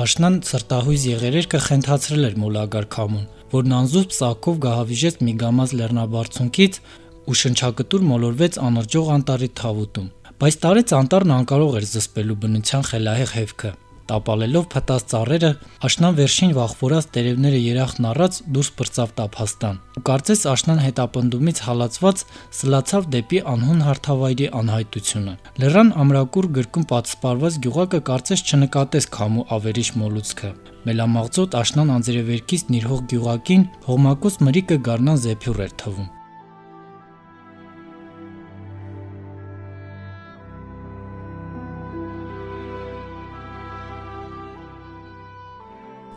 Աշնան սրտահույզ եղերերքը խենթացրել էր մոլագար քամուն, որն անզուսպ սակով գահավիժեց մի գամած լեռնաբարձունքից ու շնչակտուր մոլորվեց անրջող անտառի թավուտում։ Բայց տարեց անտառն անկարող էր զսպելու բնության խելահեղ հևքը։ Տապալելով փտած ծառերը, աշնան վերջին վախվորած տերևները երախն առած դուրս պրծավ տափաստան։ Ու կարծես աշնան հետապնդումից հալածված սլացավ դեպի անհուն հարթավայրի անհայտությունը։ Լեռան ամրակուր գրկում պատսպարված գյուղակը կարծես չնկատեց քամու ավերիչ մոլուցքը։ Մելամաղձոտ աշնան անձրևերքից նիրհող գյուղակին հողմակոծ մրիկը գարնան զեփյուռ էր թվում։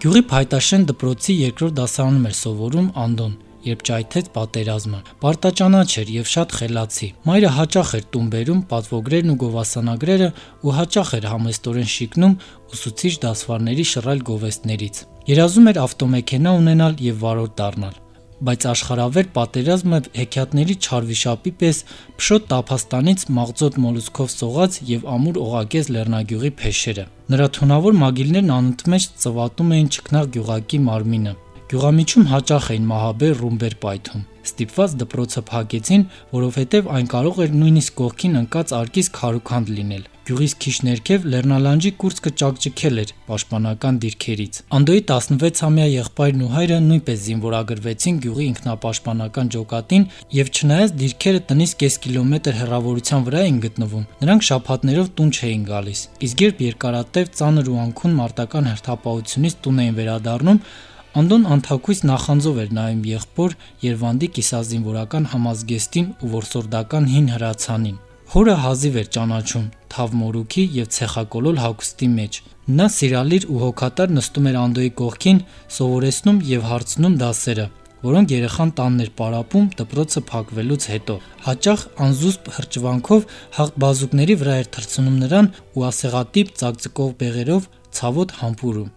Գյուղի Փայտաշեն դպրոցի երկրորդ դասարանում էր սովորում Անդոն, երբ ճայթեց պատերազմը։ Պարտաճանաչ էր եւ շատ խելացի։ Մայրը հաճախ էր տուն բերում պատվոգրերն ու գովասանագրերը ու հաճախ էր համեստորեն շիկնում ուսուցիչ դասվարների շռայլ գովեստներից։ Երազում էր ավտոմեքենա ունենալ եւ վարորդ դառնալ բայց աշխարհավեր պատերազմը հեքիաթների չարվիշապի պես փշոտ տափաստանից մաղձոտ մոլուսկով սողաց եւ ամուր օղակեց Լեռնագյուղի փեշերը։ Նրա թունավոր մագիլներն անընդմեջ ծվատում էին ճկնաղ գյուղակի մարմինը։ Գյուղամիջում հաճախ էին մահաբեր ռումբեր պայթում։ Ստիպված դպրոցը փակեցին, որովհետև այն կարող էր նույնիսկ կողքին ընկած արկից քարուքանդ լինել։ Գյուղից քիչ ներքև Լեռնալանջի կուրծքը ճակճկել էր պաշտպանական դիրքերից։ Անդոյի 16-ամյա եղբայրն ու հայրը նույնպես զինվորագրվեցին գյուղի ինքնապաշտպանական ջոկատին եւ չնայած դիրքերը տնից կես կիլոմետր հեռավորության վրա էին գտնվում, նրանք շաբաթներով տուն չէին գալիս։ Իսկ երբ երկարատև ծանր ու անքուն մարտական հերթապահությունից տուն էին վերադառնում, Անդոն անթակույց նախանձով էր նայում եղբոր Երվանդի կիսազինվորական համազգեստին ու որսորդական հին հրացանին։ Հորը հազիվ էր ճանաչում թավ մորուքի եւ ցեխակոլոլ հագուստի մեջ։ Նա սիրալիր ու հոգատար նստում էր Անդոյի կողքին, սովորեցնում եւ հարցնում դասերը, որոնք երեխան տանն էր պարապում դպրոցը փակվելուց հետո։ Հաճախ անզուսպ հրճվանքով հաղթ բազուկների վրա էր թռցնում նրան ու ասեղատիպ ծակծկող բեղերով ցավոտ համբուրում։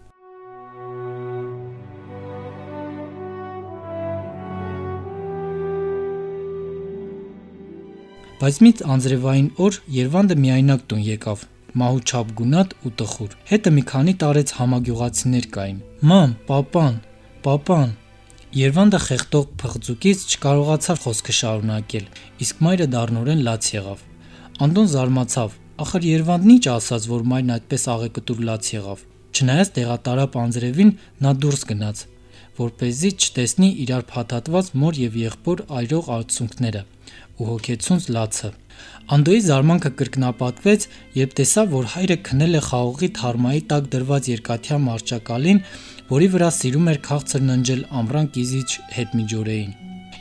Բայց միտ անձրևային օր Երվանդը միայնակ տուն եկավ, մահու չափ գունատ ու տխուր։ Հետը մի քանի տարեց համագյուղացիներ կային։ Մամ, պապան, պապան։ Երվանդը խեղտող փղձուկից չկարողացավ խոսքը շարունակել, իսկ մայրը դառնորեն լաց եղավ։ Անդոն զարմացավ, ախր Երվանդն ինչ ասաց, որ մայրն այդպես աղեկտուր լաց եղավ։ Չնայած տեղատարապ անձրևին նա դուրս գնաց, որ เป զի չտեսնի իրար փաթաթված մոր եւ եղբոր այրող արցունքները ու հոգեցունց լացը։ Անդոյի զարմանքը կրկնապատվեց, երբ տեսավ, որ հայրը քնել է խաղողի թարմայի տակ դրված երկաթյա մարճակալին, որի վրա սիրում էր քաղցր ննջել ամռան կիզիչ հետմիջորեին։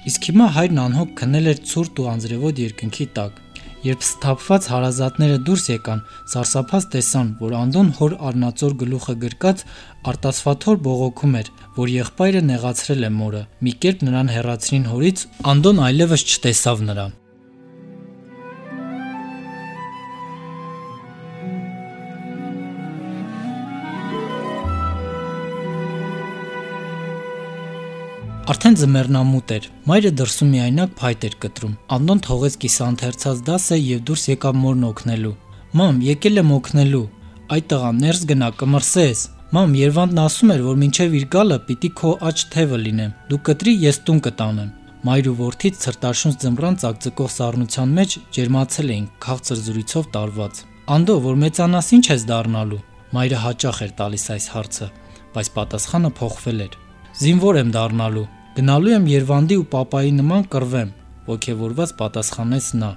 Իսկ հիմա հայրն անհոգ քնել էր ցուրտ ու անձրևոտ երկնքի տակ։ Երբ սթափված հարազատները դուրս եկան, սարսափած տեսան, որ Անդոն հոր արնածոր գլուխը գրկած արտասվաթոր բողոքում էր, որ եղբայրը նեղացրել է մորը։ Մի կերպ նրան հեռացրին հորից, Անդոն այլևս չտեսավ նրան։ Արդեն ձմեռնամուտ էր։ Մայրը դրսում միայնակ փայտ էր կտրում։ Անդոն թողեց կիսանթերցած դասը եւ դուրս եկավ մորն օգնելու։ Մամ, եկել եմ օգնելու։ Այ տղա, ներս գնա, կմրսես։ Մամ, Երվանդն ասում էր, որ մինչև իր գալը պիտի քո աճ թևը լինեմ։ Դու կտրի, ես տուն կտանեմ։ Մայր ու որդից ցրտաշունչ ձմռան ցակցկող սառնության մեջ ջերմացել էին քաղցր զրույցով տարված։ Անդո, որ մեծանաս ինչ ես դառնալու։ Մայրը հաճախ էր տալիս այս հարցը, բայց պատասխանը փոխվել էր։ Զինվոր եմ դառնալու, Գնալու եմ Երվանդի ու papayi նման կռվեմ, ողքեվորված պատասխանեց նա։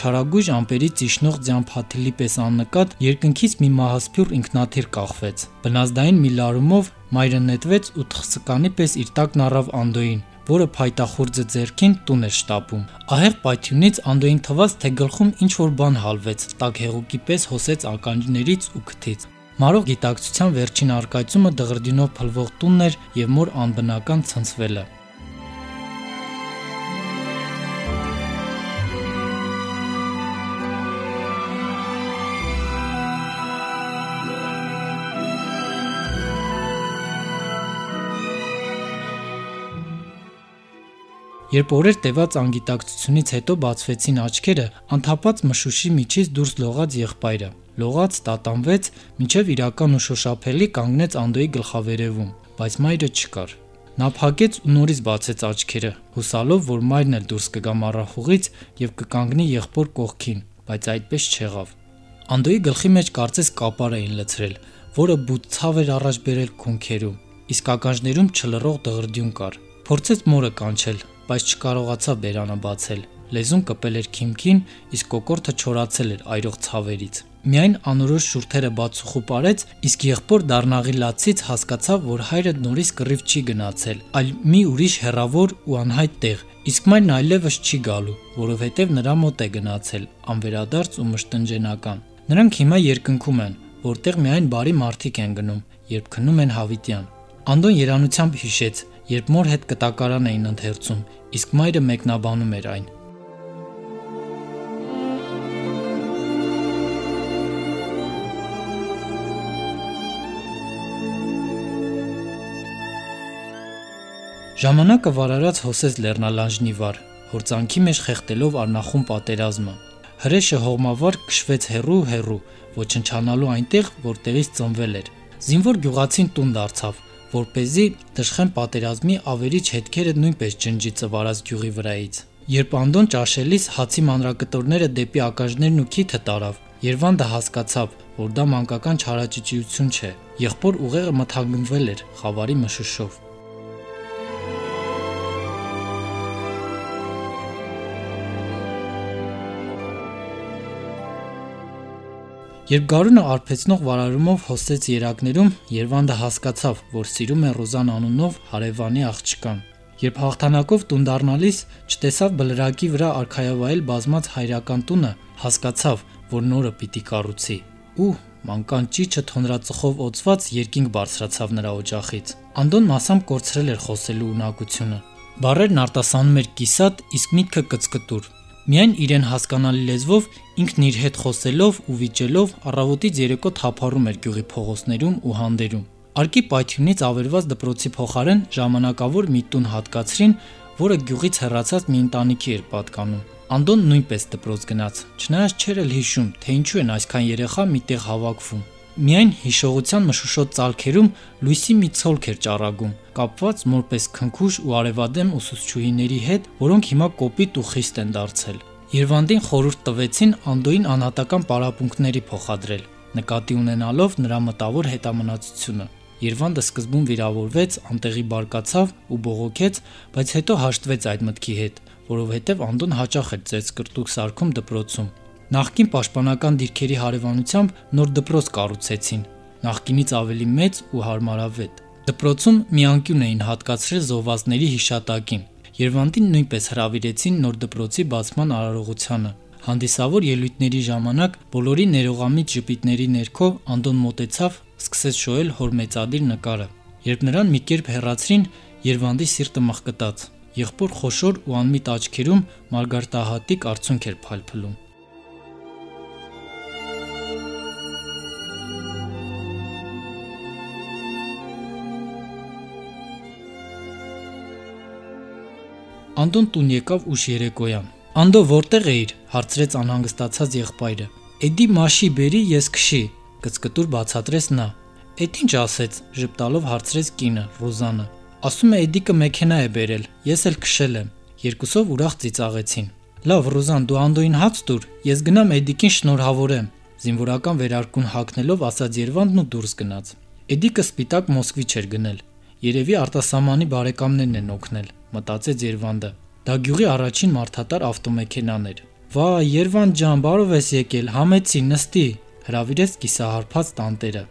Չարագույժ ամպերից իջնող ձյան փաթիլի պես աննկատ երկնքից մի մահասփյուր ինքնաթիռ կախվեց։ Բնազդային մի լարումով մայրը նետվեց ու թխսկանի պես իր տակն առավ Անդոյին, որը փայտախորձը ձերքին տուն էր շտապում։ Ահեղ պայթյունից Անդոյին թվաց, թե գլխում ինչ որ բան հալվեց, տակ հեղուկի պես հոսեց ականջներից ու քթից։ Մարող գիտակցության վերջին արկայծումը դղրդյունով փլվող տունն էր եւ մոր անբնական ցնցվելը։ Երբ օրեր տևած անգիտակցությունից հետո բացվեցին աչքերը, անթափած մշուշի միջից դուրս լողաց եղբայրը։ Լողաց, տատանվեց, մինչև իրական ու շոշափելի կանգնեց Անդոյի գլխավերևում, բայց մայրը չկար։ Նա փակեց ու նորից բացեց աչքերը, հուսալով, որ մայրն էլ դուրս կգա մառախուղից եւ կկանգնի եղբոր կողքին, բայց այդպես չեղավ։ Անդոյի գլխի մեջ կարծես կապար էին լցրել, որը բութ ցավ էր առաջ բերել քունքերում, իսկ ականջներում չլռող դղրդյուն կար։ Փորձեց մորը կանչել, բայց չկարողացավ բերանը բացել։ Լեզուն կպել էր քիմքին, իսկ կոկորտը չորացել էր այրող ցավերից։ Միայն անորոշ շուրթերը բացուխու parեց, իսկ եղբոր դառնաղի լացից հասկացավ, որ հայրը նորից կռիվ չի գնացել, այլ մի ուրիշ հերավոր ու անհայտ տեղ, իսկ մայրն այլևս չի գալու, որովհետև նրա մոտ է գնացել, անվերադարձ ու մշտնջենական։ Նրանք հիմա երկնքում են, որտեղ միայն բարի մարդիկ են գնում, երբ քնում են հավիտյան։ Անդոն երանությամբ հիշեց, երբ մոր հետ կտակարան էին ընթերցում, իսկ մայրը մեկնաբանում էր այն։ Ժամանակը վարարած հոսեց Լեռնալանջնի վար, հորձանքի մեջ խեղտելով արնախում պատերազմը։ Հրեշը հողմավար քշվեց հերու հերու, ոչնչանալու այնտեղ, որտեղից ծնվել էր։ Զինվոր գյուղացին տուն դարձավ, որ เป զի դժխեն պատերազմի ավերիչ հետքերը նույնպես ջնջի ծվարած գյուղի վրայից։ Երբ Անդոն ճաշելիս հացի մանրակտորները դեպի ակաժներն ու քիթը տարավ, Երվանդը հասկացավ, որ դա մանկական չարաճճիություն չէ։ Եղբոր ուղեղը մթագնվել էր խավարի մշուշով։ Երբ Գարունը արփեցնող վարարումով հոսեց երակներում, Երվանդը հասկացավ, որ սիրում է Ռոզան անունով հարևանի աղջկան։ Երբ հաղթանակով տուն դառնալիս չտեսավ բլրակի վրա արխայավայել բազմած հայրական տունը, հասկացավ, որ նորը պիտի կառուցի։ Ու մանկան ճիճը թոնրածխով օծված երկինք բարձրացավ նրա օջախից։ Անդոն մասամբ կորցրել էր խոսելու ունակությունը։ Բարերն արտասանում էր կիսատ, իսկ միտքը կծկտուր։ Միայն իրեն հասկանալի լեզվով ինքն իր հետ խոսելով ու վիճելով առավոտից երեկո թափառում էր գյուղի փողոցներում ու հանդերում։ Արկի պայթյունից ավերված դպրոցի փոխարեն ժամանակավոր մի տուն հատկացրին, որը գյուղից հեռացած մի ընտանիքի էր պատկանում։ Անդոն նույնպես դպրոց գնաց, չնայած չէր էլ հիշում, թե ինչու են այսքան երեխա միտեղ հավաքվում։ Միայն հիշողության մշուշոտ ցալքերում լույսի մի ցոլք էր ճառագում, կապված մորպես քնքուշ ու արևադեմ ուսուցչուհիների հետ, որոնք հիմա կոպիտ ու խիստ են դարձել։ Երվանդին խորուրդ տվեցին Անդոյին անհատական պարապմունքների փոխադրել, նկատի ունենալով նրա մտավոր հետամնացությունը։ Երվանդը սկզբում վիրավորվեց, անտեղի բարկացավ ու բողոքեց, բայց հետո հաշտվեց այդ մտքի հետ, որովհետև Անդոն հաճախ էր ծեծ կրտուկ սարքում դպրոցում։ Նախկին պաշտպանական դիրքերի հարևանությամբ նոր դպրոց կառուցեցին, նախկինից ավելի մեծ ու հարմարավետ։ Դպրոցում մի անկյուն էին հատկացրել զոհվածների հիշատակին, Երևանտին նույնպես հravirեցին նոր դպրոցի բացման արարողությանը։ Հանդիսավոր ելույթների ժամանակ բոլորի ներողամիտ ժպիտների ներքո Անդոն մոտեցավ, սկսեց շոյել հոր մեծադիր նկարը։ Երբ նրան մի կերպ հեռացրին, Երևանդի սիրտը մխկտաց։ Եղբոր խոշոր ու անմիտ աչքերում մարգարտահատիկ արցունք էր փալփլում։ Անդոն տուն եկավ ուշ երեկոյան։ Անդո որտեղ էիր, հարցրեց անհանգստացած եղբայրը։ Էդի մաշի բերի, ես քշի, կծկտուր բացատրեց նա։ Էդ ինչ ասեց, ժպտալով հարցրեց կինը, Ռոզանը։ Ասում է Էդիկը մեքենա է բերել, ես էլ քշել եմ։ Երկուսով ուրախ ծիծաղեցին։ Լավ, Ռոզան, դու Անդոին հաց տուր, ես գնամ Էդիկին շնորհավորեմ։ Զինվորական վերարկուն հակնելով ասաց Երվանդն ու դուրս գնաց։ Էդիկը սպիտակ Մոսկվի չէր գնել։ Երևի արտասահմանի բարեկամներն են օգնել մտածեց Երվանդը։ Դա գյուղի առաջին մարդատար ավտոմեքենան էր։ Վա, Երվանդ ջան, բարով ես եկել, համեցի, նստի, հravirեց կիսահարփած տանտերը։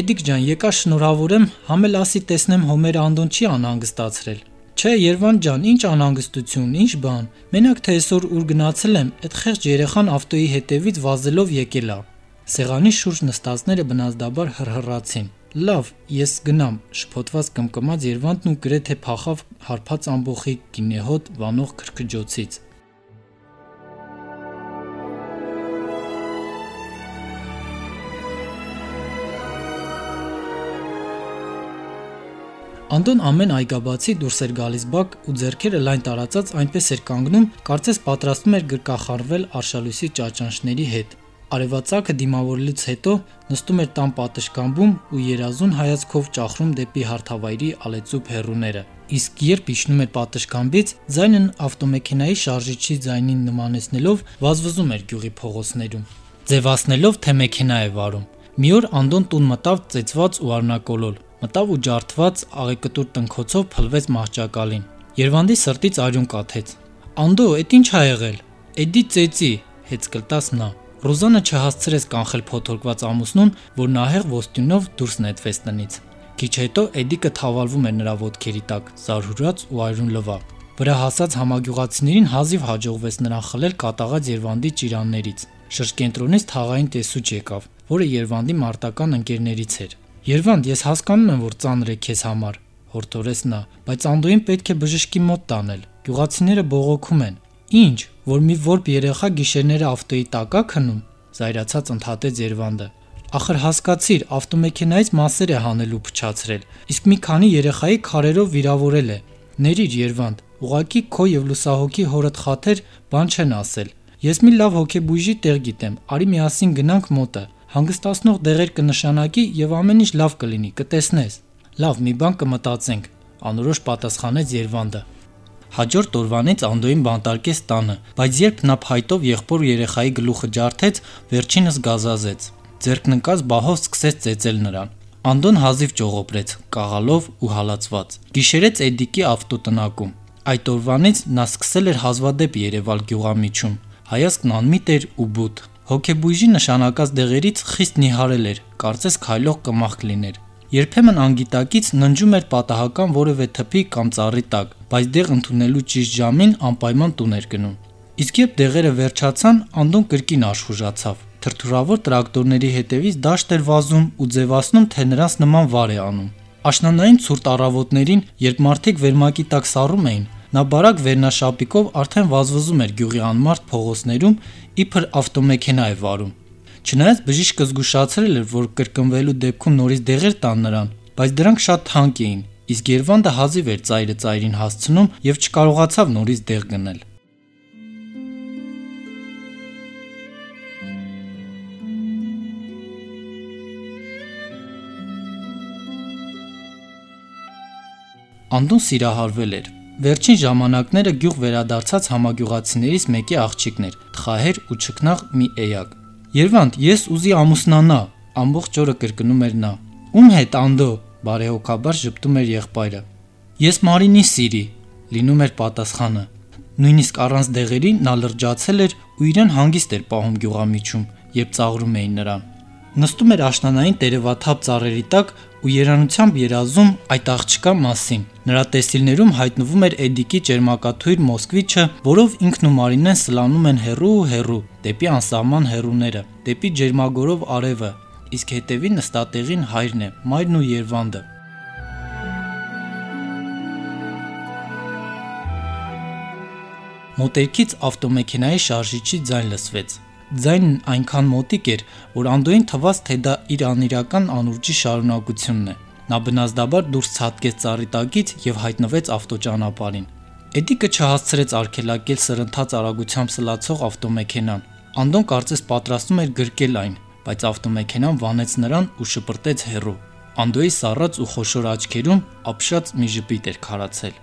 Էդիկ ջան, եկա շնորհավորեմ, համել ասի տեսնեմ Հոմեր Անդոն չի անհանգստացրել։ Չէ, Երվանդ ջան, ինչ անհանգստություն, ինչ բան։ Մենակ թե այսօր ուր գնացել եմ, այդ խեղճ երեխան ավտոյի հետևից վազելով եկել է։ Սեղանի շուրջ նստածները բնազդաբար հրհրացին։ Լավ, ես գնամ, շփոթված կմկմաց Երվանտն ու գրեթե փախավ հարփած ամբողի գինեհոտ վանող քրքջոցից։ Անդոն ամեն այգաբացի դուրս էր գալիս բակ ու зерքերը լայն տարածած այնպես էր կանգնում, կարծես պատրաստում էր գրկախարվել արշալույսի ճաճանշների հետ։ Արևածագը դիմավորելուց հետո նստում էր տան պատշգամբում ու երազուն հայացքով ճախրում դեպի հարթավայրի ալեծուփ հերուները։ Իսկ երբ իջնում էր պատշգամբից, ձայնն ավտոմեքենայի շարժիչի ձայնին նմանեցնելով վազվզում էր գյուղի փողոցներում, ձևացնելով, թե մեքենա է վարում։ Մի օր Անդոն տուն մտավ ծեծված ու արնակոլոլ, մտավ ու ջարդված աղեկտուր տնքոցով փլվեց մահճակալին։ Երվանդի սրտից արյուն կաթեց։ Անդո, էդ ինչ ա եղել։ Էդի ծեծի, հեծ կլտաս նա։ Ռոզանը չհասցրեց կանխել փոթորկված ամուսնուն, որ նահեղ ոստյունով դուրս նետվեց տնից։ Քիչ հետո Էդիկը թավալվում էր նրա ոտքերի տակ, զարհուրած ու այրուն լվա։ Վրա հասած համագյուղացիներին հազիվ հաջողվեց նրան խլել կատաղած Երվանդի ճիրաններից։ Շրջկենտրոնից թաղային տեսուչ եկավ, որը Երվանդի մարտական ընկերներից էր։ Երվանդ, ես հասկանում եմ, որ ծանր է քեզ համար, հորթորեց նա, բայց Անդոին պետք է բժշկի մոտ տանել։ Գյուղացիները բողոքում են։ Ինչ, որ մի որբ երեխա գիշերները ավտոյի տակա քնում, զայրացած ընդհատեց Երվանդը։ Ախր հասկացիր, ավտոմեքենայից մասեր է հանելու փչացրել, իսկ մի քանի երեխայի քարերով վիրավորել է։ Ներիր Երվանդ, ուղակի քո եւ լուսահոգի հորդ խաթեր բան չեն ասել։ Ես մի լավ հոգեբույժի տեղ գիտեմ, արի միասին գնանք մոտը հանգստացնող դեղեր կնշանակի եւ ամեն ինչ լավ կլինի, կտեսնես։ Լավ, մի բան կմտածենք, անորոշ պատասխանեց Երվանդը։ Հաջորդ օրվանից Անդոին բանտարկեց տանը, բայց երբ նա փայտով եղբոր երեխայի գլուխը ջարդեց, վերջինս գազազեց։ Ձերքնկած բահով սկսեց ծեծել նրան։ Անդոն հազիվ ճողոպրեց, կաղալով ու հալածված։ Գիշերեց Էդիկի ավտոտնակում։ Այդ օրվանից նա սկսել էր հազվադեպ Երևալ գյուղամիջում։ Հայացքն անմիտ էր ու բութ։ Հոգեբույժի նշանակած դեղերից խիստ նիհարել էր, կարծես քայլող կմախք լիներ։ Երբեմն անգիտակից ննջում էր պատահական որևէ թփի կամ ծառի տակ, բայց դեղ ընդունելու ճիշտ ժամին անպայման տուն էր գնում։ Իսկ երբ դեղերը վերջացան, Անդոն կրկին աշխուժացավ։ Թրթուրավոր տրակտորների հետևից դաշտ էր վազում ու ձևացնում, թե նրանց նման վար է անում։ Աշնանային ցուրտ առավոտներին, երբ մարդիկ վերմակի տակ սառում էին, նա բարակ վերնաշապիկով արդեն վազվզում էր գյուղի անմարդ փողոցներում իբր ավտոմեքենա է վարում։ Չնայած բժիշկը զգուշացրել էր, որ կրկնվելու դեպքում նորից դեղեր տան նրան, բայց դրանք շատ թանկ էին, իսկ Երվանդը հազիվ էր ծայրը ծայրին հասցնում եւ չկարողացավ նորից դեղ գնել։ Անդոն սիրահարվել էր Վերջին ժամանակները գյուղ վերադարձած համագյուղացիներից մեկի աղջիկն էր, թխահեր ու ճկնաղ մի էյակ։ Երվանդ, ես ուզի ամուսնանա, ամբողջ օրը կրկնում էր նա։ Ում հետ անդո, բարեհոգաբար ճպտում էր եղբայրը։ Ես Մարինի սիրի, լինում էր պատասխանը։ Նույնիսկ առանց դեղերի նա լրջացել էր ու իրեն հանգիստ էր պահում գյուղամիջում, երբ ծաղրում էին նրան։ Նստում էր աշնանային տերևաթափ ծառերի տակ ու երանությամբ երազում այդ աղջկա մասին։ Նրա տեսիլներում հայտնվում էր Էդիկի ճերմակաթույր Մոսկվիչը, որով ինքն ու Մարինեն սլանում են հերու ու հերու, դեպի անսահման հերուները, դեպի ջերմագորով արևը, իսկ հետևի նստատեղին հայրն է, մայրն ու Երվանդը։ Մոտերքից ավտոմեքենայի շարժիչի ձայն լսվեց։ Ձայնն այնքան մոտիկ էր, որ Անդոյին թվաց, թե դա իր անիրական անուրջի շարունակությունն է։ Նա բնազդաբար դուրս ցածկեց ծառի տակից եւ հայտնվեց ավտոճանապարհին։ Էդիկը չհասցրեց արգելակել սրընթաց արագությամբ սլացող ավտոմեքենան։ Անդոն կարծես պատրաստում էր գրկել այն, բայց ավտոմեքենան վանեց նրան ու շպրտեց հեռու։ Անդոյի սառած ու խոշոր աչքերում ապշած մի ժպիտ էր քարացել։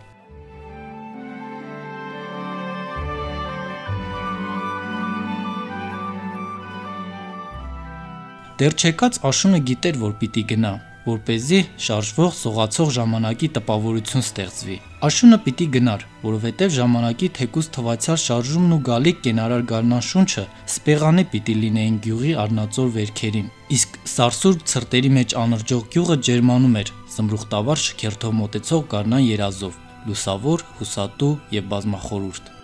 Դեռ չեկած Աշունը գիտեր, որ պիտի գնա, որ เป զի շարժվող սողացող ժամանակի տպավորություն ստեղծվի։ Աշունը պիտի գնար, որովհետև ժամանակի թեկուս թվացյալ շարժումն ու գալիք կենարար գարնան շունչը սպեղանի պիտի լինեին գյուղի առնածոր վերքերին։ Իսկ սարսուր ցրտերի մեջ անրջող գյուղը ջերմանում էր, զմրուխտավար շքերթով մոտեցող գարնան երազով, լուսավոր, հուսատու եւ բազմախորուրդ։